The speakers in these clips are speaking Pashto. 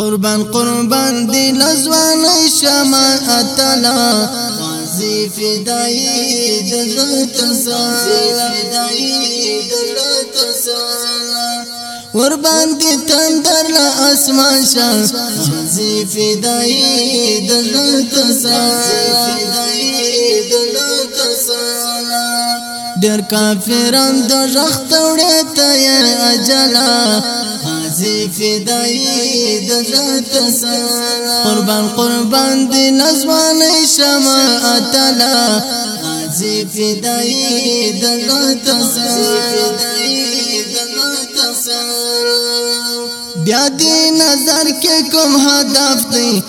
قربان قربان دی لزوان شما اتلا غازی فدائی دلت سالا قربان دی تندر لأسمان شان غازی فدائی دلت سالا ډېر کافران د رخت وړه ته اجلا زی فدای د ذات سره قربان قربان دی نزوان شمع اتلا زی فدای د ذات سره بیا دی نظر کې کوم هدف دی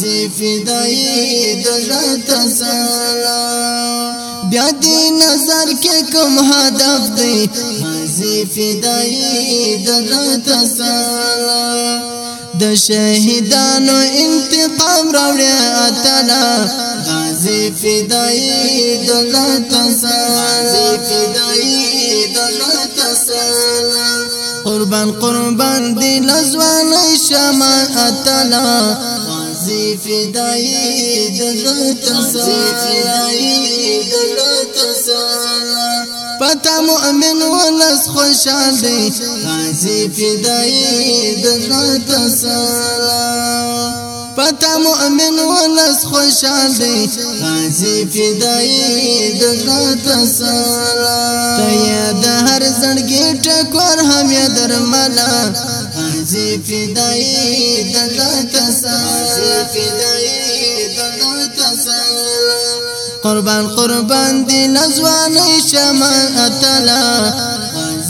زی فدای د ذات سره بیا دی نظر کې کوم هدف دی زی فدای دلت سالا د شهیدانو انتقام راوړی اتلا غازی فدای دلت سالا فدای دلت سالا قربان قربان دی لزوان شمع اتلا زی فدای د ذات زی فدای د ذات پتا مؤمن ولس خوشاله غازی فدای د ذات سلام پتا مؤمن ولس خوشحال دی غازی فدای د ذات سره تیا د هر زړګي ټکور هم درملا زی فدای د الله تسا زی فدای د الله تسا قربان قربان دی نزوان شمع اتلا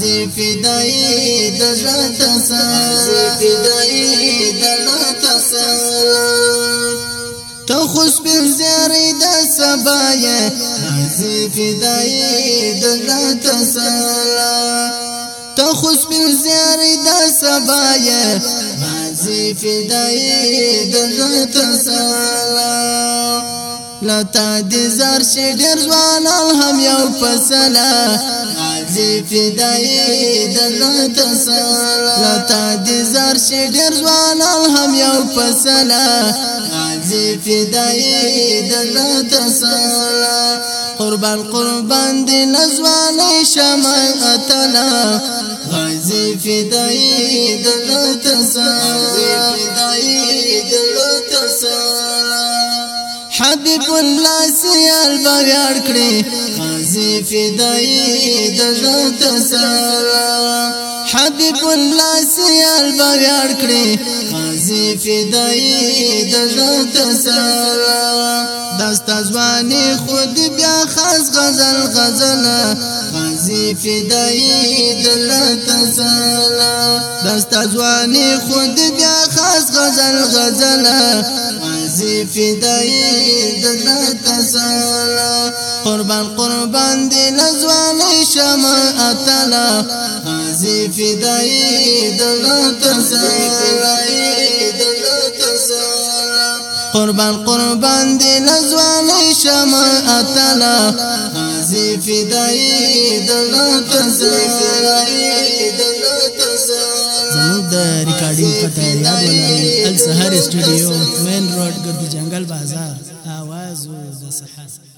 زی فدای د الله تسا زی فدای د الله تسا تو خوش پر زیاری د سبایه زی فدای د الله تسا تو خوش پر زیاری سبا یې مازی فدای د ژوند سلام لتا دې زر شي ډېر ځوانان هم یو فسلا غازی فدای د ژوند سلام لتا دې زر شي ډېر ځوانان هم یو فسلا غازی فدای د ژوند سلام قربان قربان دې نزوانه شمع اتلا غازی فدای دل تسار فدای دل تسار حبیب الله سیال بریار کړی غازی فدای دل تسار حبیب الله سیال بریار کړی زی فدای دلت سرا دست ازوانی خود بیا خاص غزل غزل خزی فدای دلت سرا دست ازوانی خود بیا خاص غزل غزل خزی فدای دلت سرا قربان قربان دی لزوانی شمع اتلا خزی فدای دلت سرا تزار قربان قربان دی لزوانی شما اتلا غازی فدائی دلو تزار زموږ د ریکارډینګ پته یاد ولرئ السهار استودیو مین روډ ګردو جنگل بازار आवाज د صحه